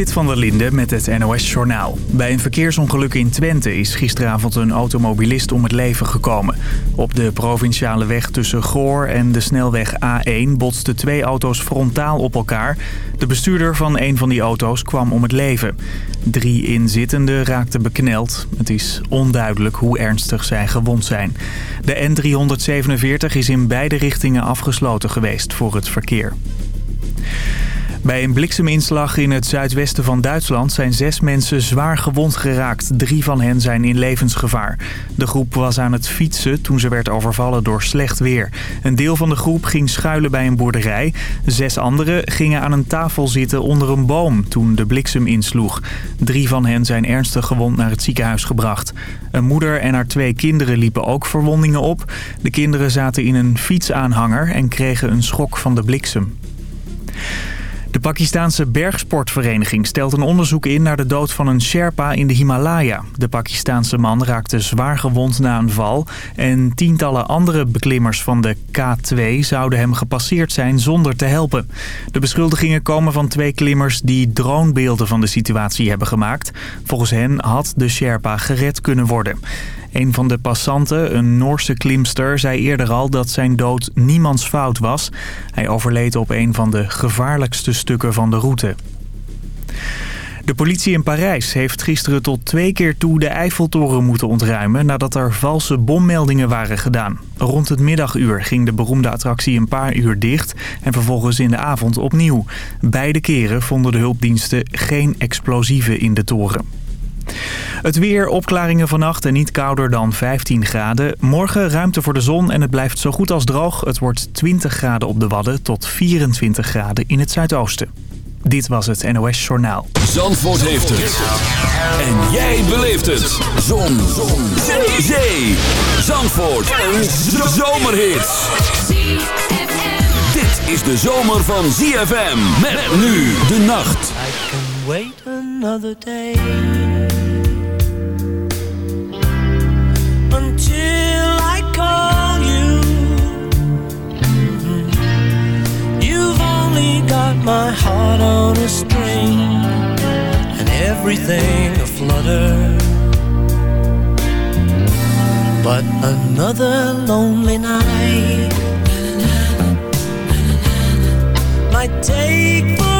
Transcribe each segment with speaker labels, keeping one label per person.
Speaker 1: Zit van der Linde met het NOS-journaal. Bij een verkeersongeluk in Twente is gisteravond een automobilist om het leven gekomen. Op de provinciale weg tussen Goor en de snelweg A1 botsten twee auto's frontaal op elkaar. De bestuurder van een van die auto's kwam om het leven. Drie inzittenden raakten bekneld. Het is onduidelijk hoe ernstig zij gewond zijn. De N347 is in beide richtingen afgesloten geweest voor het verkeer. Bij een blikseminslag in het zuidwesten van Duitsland zijn zes mensen zwaar gewond geraakt. Drie van hen zijn in levensgevaar. De groep was aan het fietsen toen ze werd overvallen door slecht weer. Een deel van de groep ging schuilen bij een boerderij. Zes anderen gingen aan een tafel zitten onder een boom toen de bliksem insloeg. Drie van hen zijn ernstig gewond naar het ziekenhuis gebracht. Een moeder en haar twee kinderen liepen ook verwondingen op. De kinderen zaten in een fietsaanhanger en kregen een schok van de bliksem. De Pakistanse bergsportvereniging stelt een onderzoek in naar de dood van een Sherpa in de Himalaya. De Pakistanse man raakte zwaar gewond na een val en tientallen andere beklimmers van de K2 zouden hem gepasseerd zijn zonder te helpen. De beschuldigingen komen van twee klimmers die dronebeelden van de situatie hebben gemaakt. Volgens hen had de Sherpa gered kunnen worden. Een van de passanten, een Noorse klimster, zei eerder al dat zijn dood niemands fout was. Hij overleed op een van de gevaarlijkste stukken van de route. De politie in Parijs heeft gisteren tot twee keer toe de Eiffeltoren moeten ontruimen... nadat er valse bommeldingen waren gedaan. Rond het middaguur ging de beroemde attractie een paar uur dicht... en vervolgens in de avond opnieuw. Beide keren vonden de hulpdiensten geen explosieven in de toren. Het weer, opklaringen vannacht en niet kouder dan 15 graden. Morgen ruimte voor de zon en het blijft zo goed als droog. Het wordt 20 graden op de Wadden tot 24 graden in het zuidoosten. Dit was het NOS Journaal.
Speaker 2: Zandvoort heeft het. En jij beleeft het. Zon. zon. Zee. Zandvoort. Een zomerhit. Dit is de zomer van ZFM. Met nu de nacht.
Speaker 3: Wait another day. Until I call you. Mm-hmm. You've only got my heart on a string. And everything aflutter. But another lonely night might take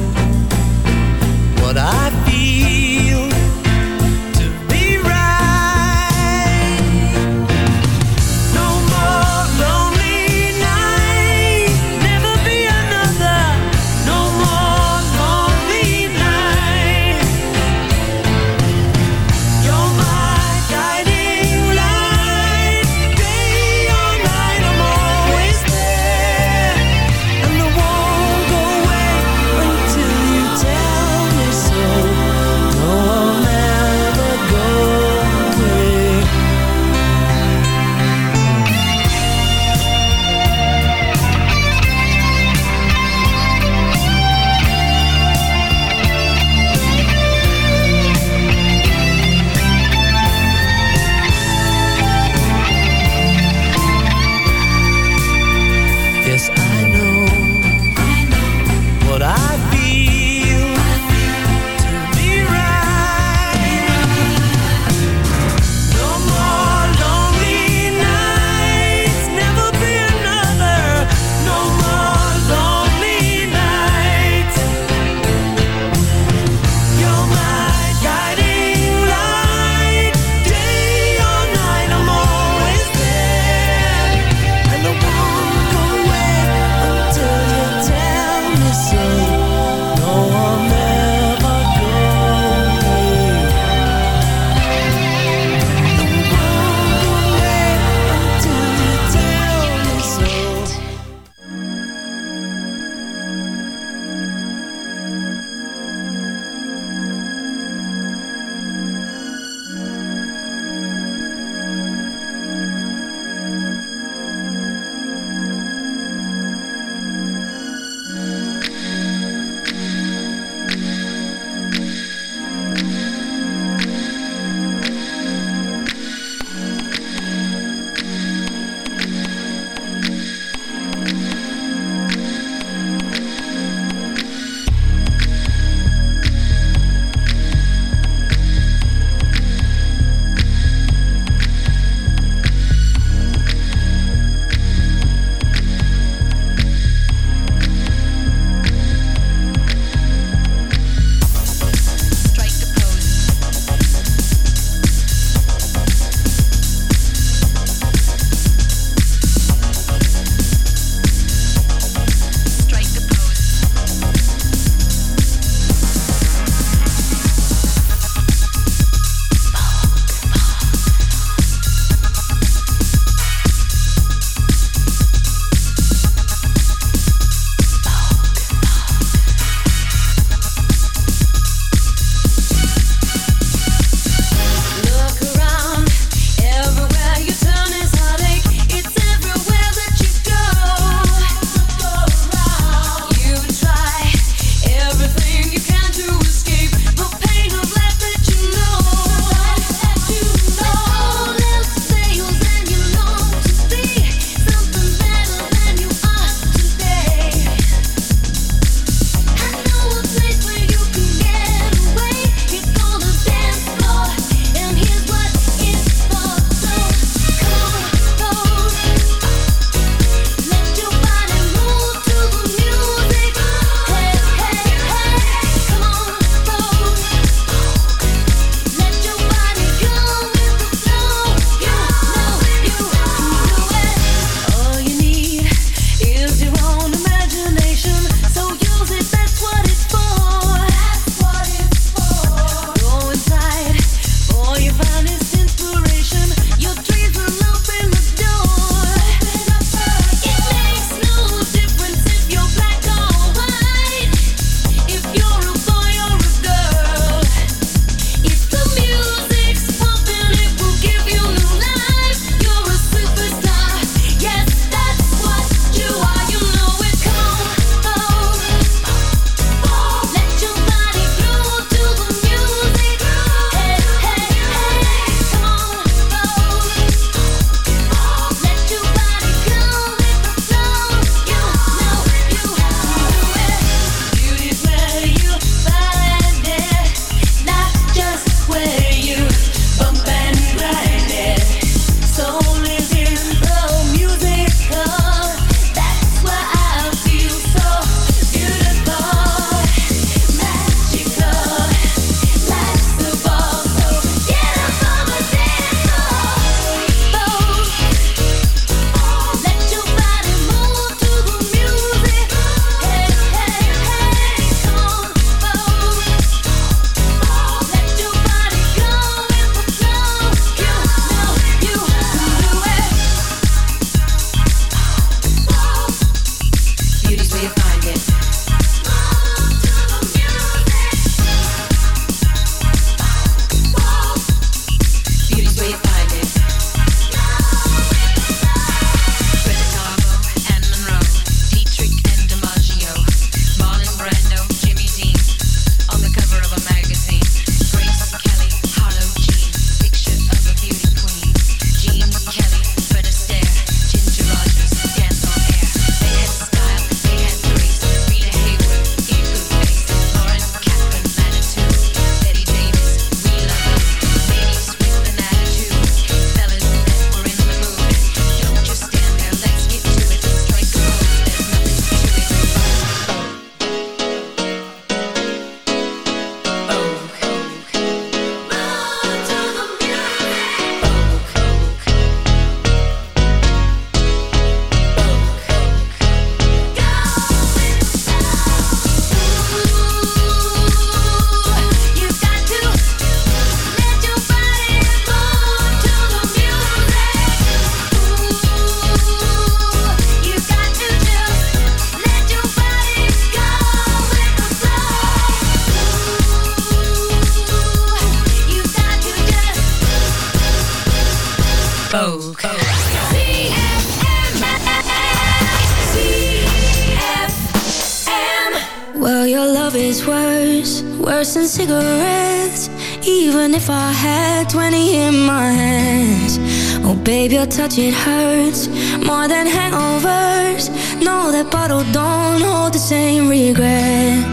Speaker 4: touch it hurts More than hangovers. Know that bottle don't hold the same regret.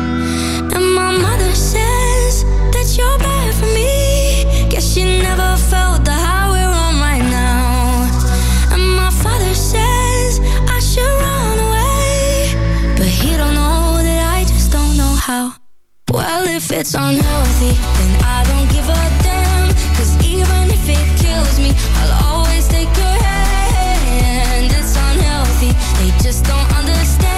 Speaker 4: And my mother says That you're bad for me. Guess she never felt the high we're on right now. And my father says I should run away. But he don't know that I just don't know how. Well, if it's unhealthy Then I don't give a damn. Cause even if it kills me I'll always just don't understand.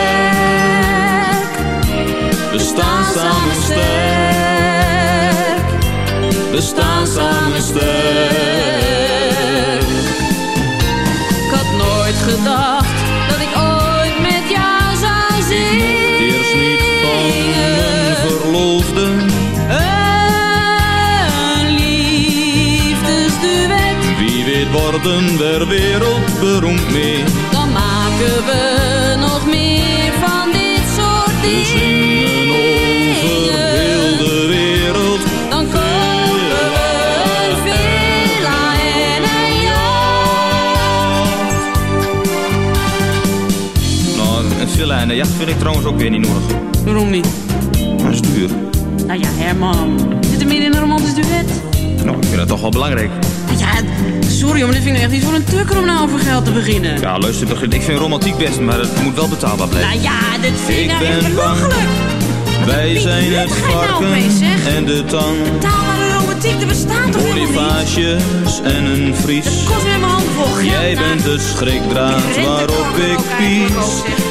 Speaker 5: We staan samen sterk. We staan samen sterk.
Speaker 6: Ik had nooit gedacht dat ik ooit met jou zou zingen.
Speaker 5: Eerst niet van mijn verloofde.
Speaker 6: Een liefdesduet,
Speaker 5: Wie weet worden we wereldberoemd mee.
Speaker 6: dan maken we een jacht
Speaker 5: vind ik trouwens ook weer niet nodig.
Speaker 6: Waarom niet?
Speaker 5: Dat is duur.
Speaker 6: Nou ja, Herman. Zit er meer in een romantisch duet?
Speaker 5: Nou, ik vind dat toch wel belangrijk.
Speaker 6: Ja, sorry, maar dit vind ik echt niet voor een tukker om nou over geld te beginnen.
Speaker 5: Ja, luister, begin- ik vind romantiek best, maar het moet wel betaalbaar blijven.
Speaker 6: Nou ja, dit vind ik,
Speaker 5: Ik
Speaker 6: nou echt belachelijk.
Speaker 5: Wij zijn het
Speaker 6: nou
Speaker 5: varken
Speaker 6: zeg?
Speaker 5: en de tang.
Speaker 6: Betaalbare romantiek, er bestaat toch helemaal
Speaker 5: en een vries.
Speaker 6: Het kost weer mijn handen vol.
Speaker 5: Jij
Speaker 6: nou.
Speaker 5: bent de schrikdraad waarop ik pies.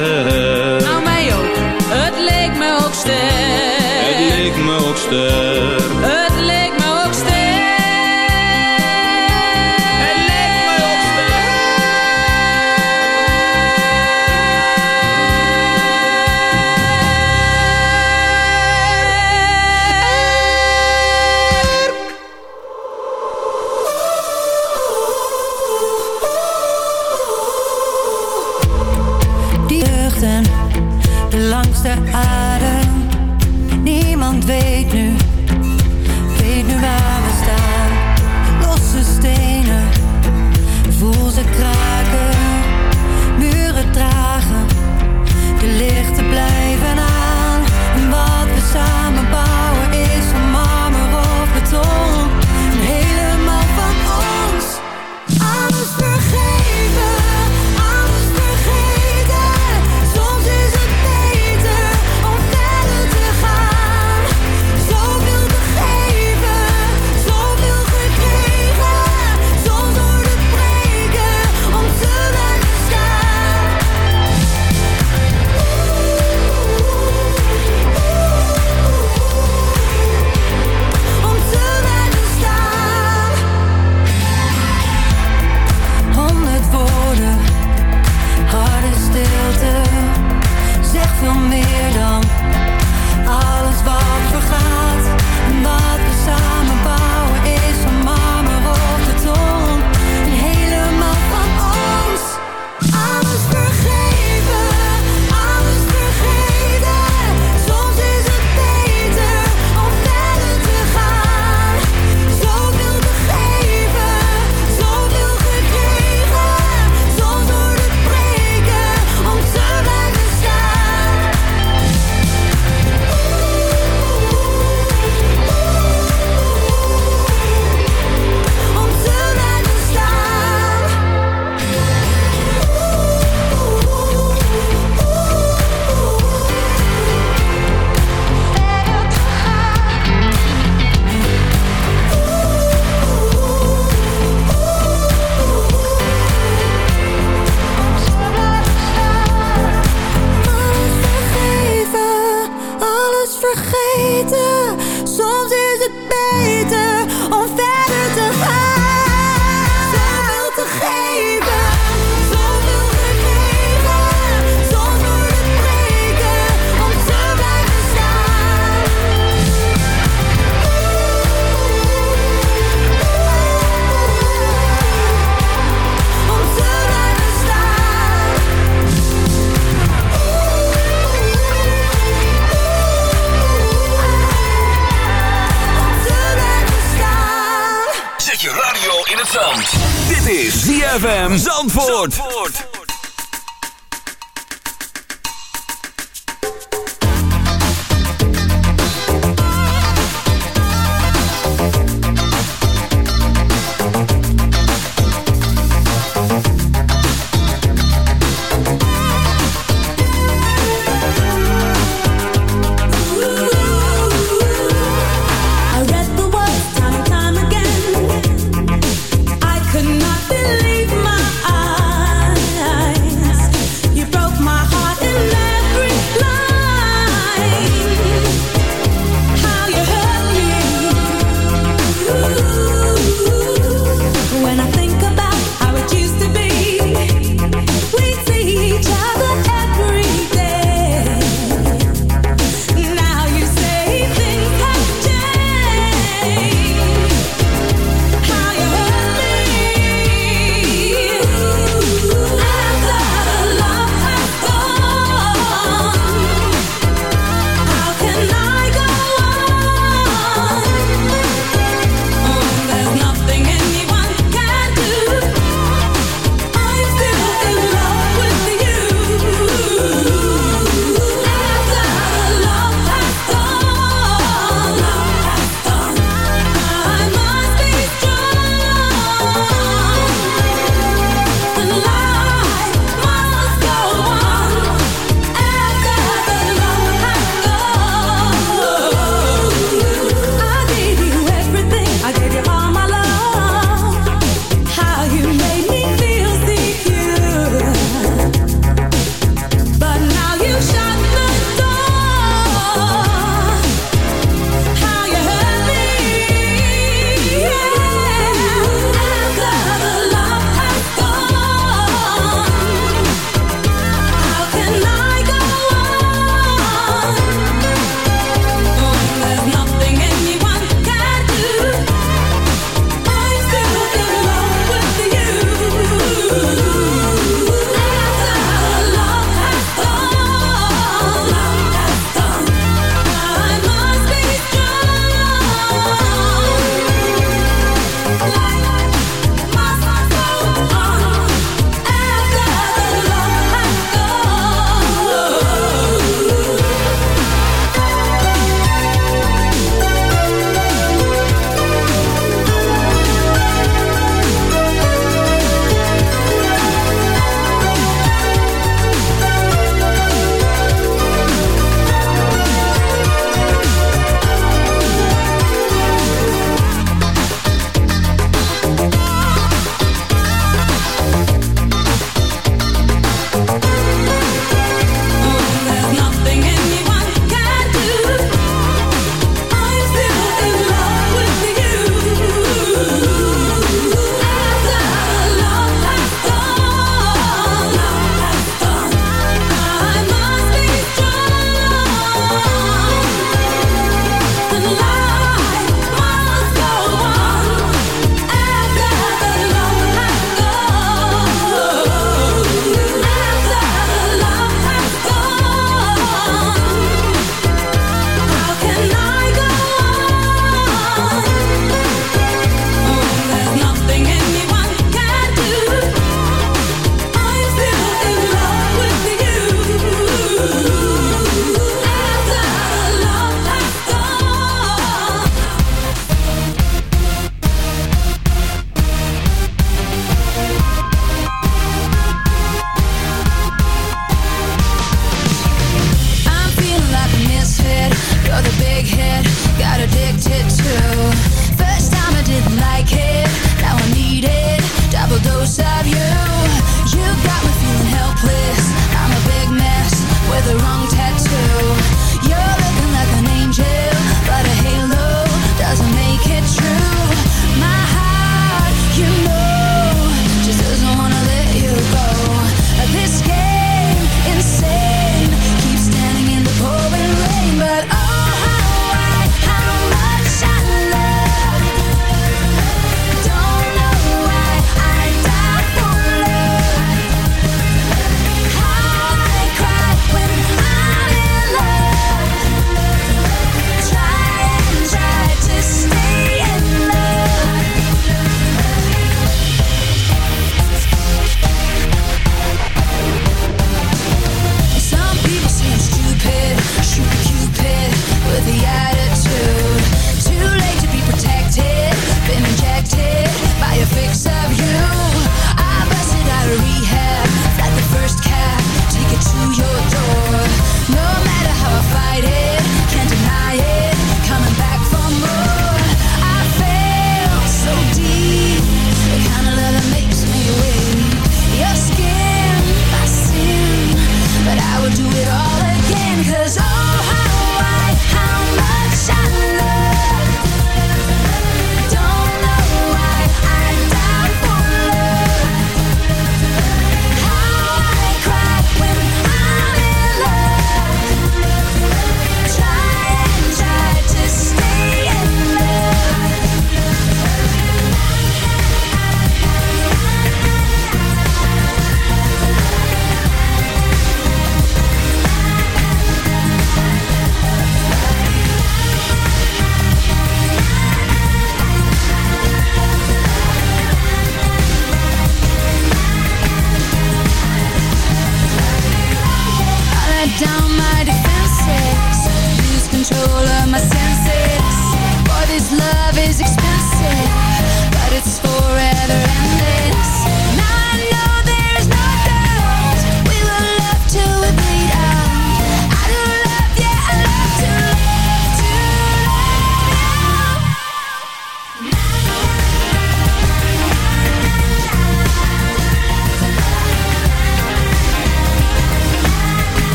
Speaker 6: Sterk.
Speaker 5: Het leek me ook sterk.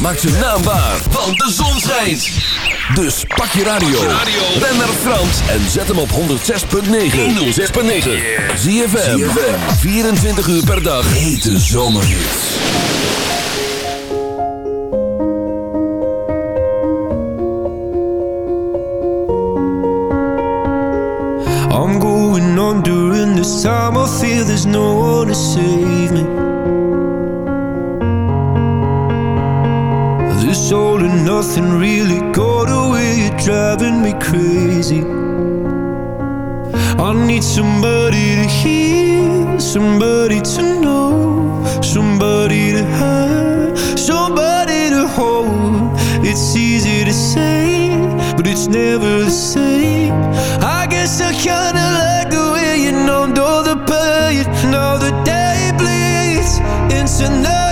Speaker 7: Maak ze
Speaker 2: naambaar, want
Speaker 8: de zon schijnt. Dus pak je radio. Ben naar Frans en zet hem op 106.9. 106.9. Zie je 24 uur per dag. Hete zomerhits.
Speaker 3: I'm going on during the time. Feel there's no one to say. see. I need somebody to hear, somebody to know, somebody to have, somebody to hold. It's easy to say, but it's never the same. I guess I kinda like the way you know, know the pain, now the day bleeds into night.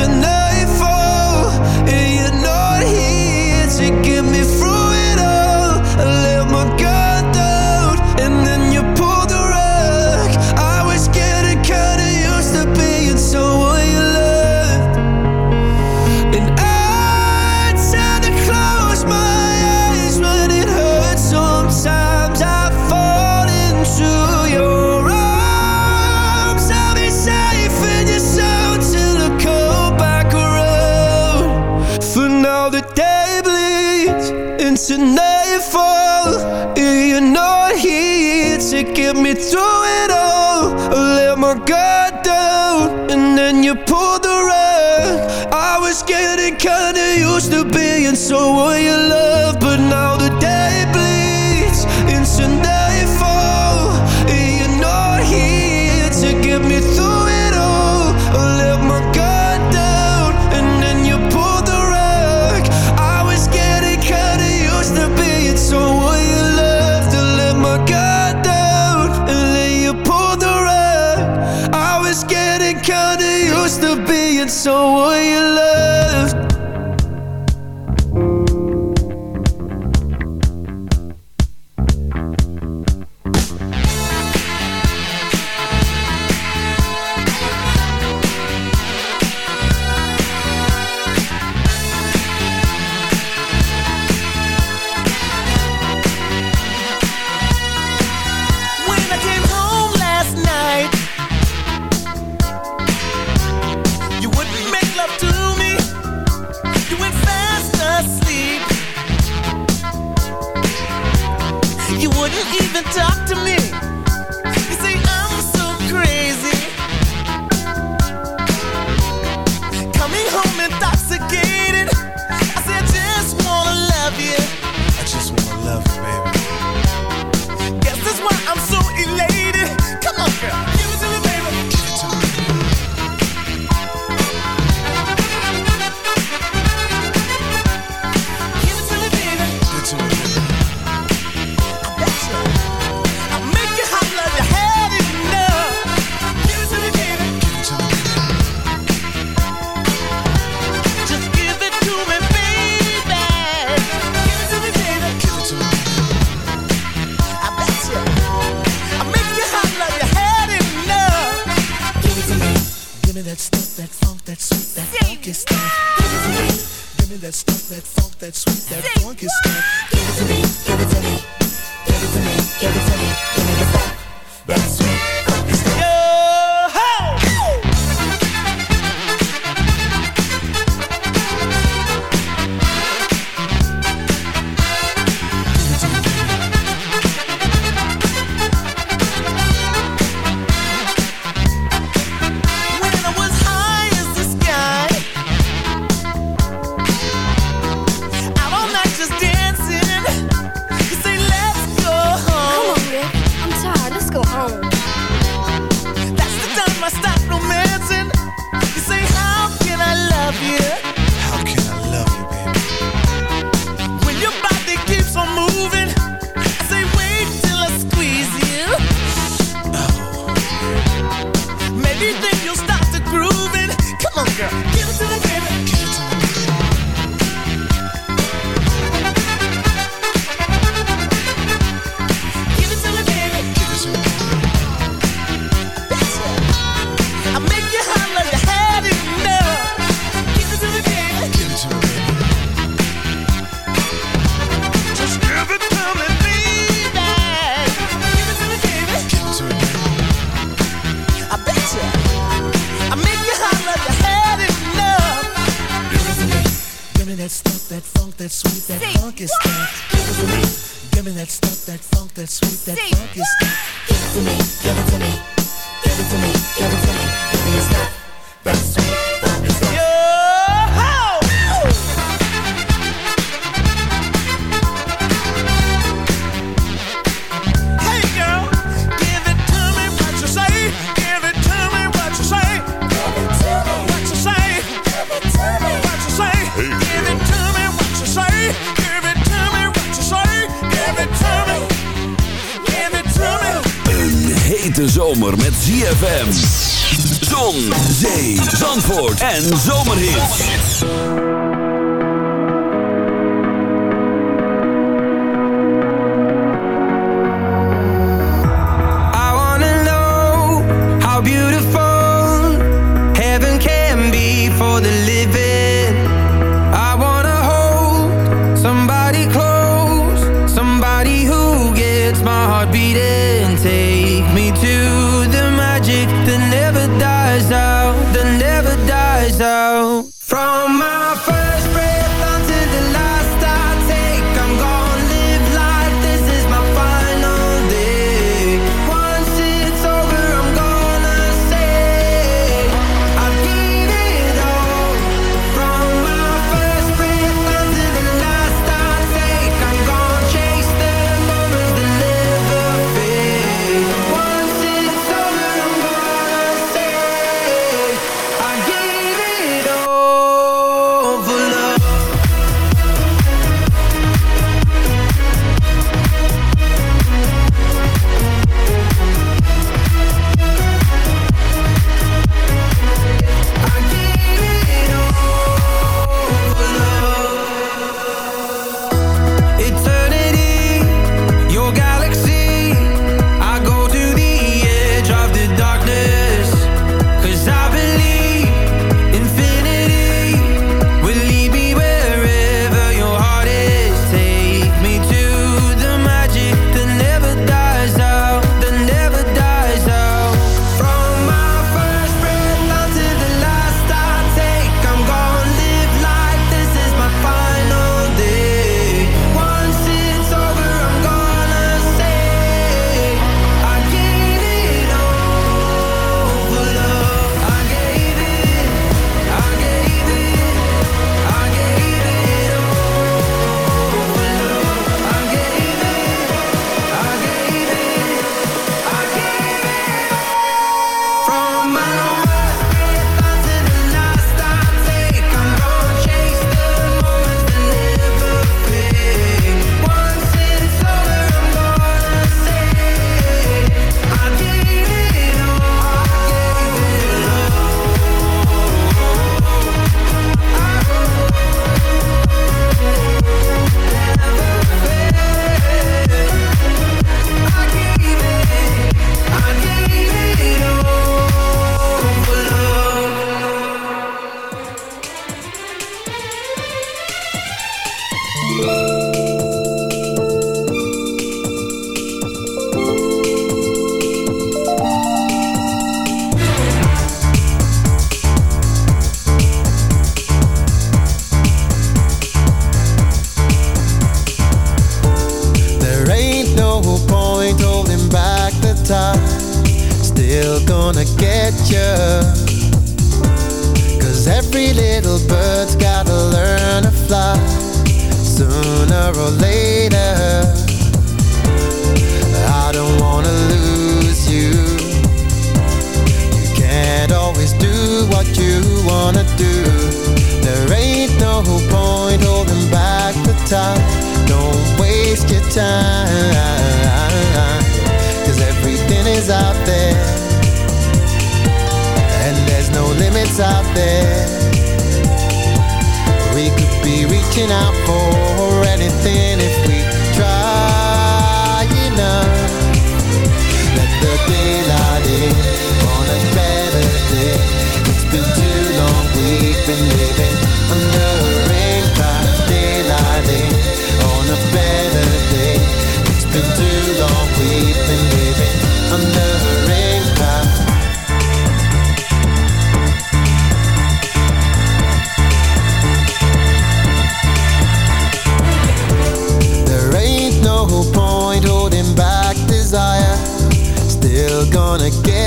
Speaker 3: into And
Speaker 8: zo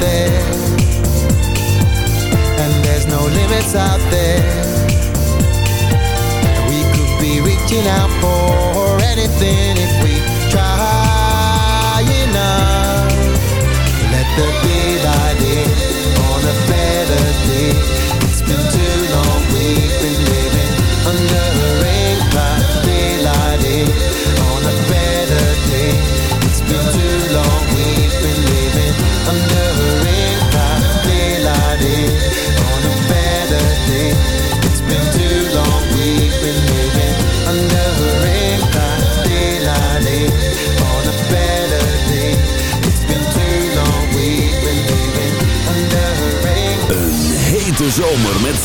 Speaker 9: there. And there's no limits out there. We could be reaching out for anything if we try enough. Let the day by in on a better day.